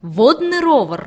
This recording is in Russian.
водный ровер.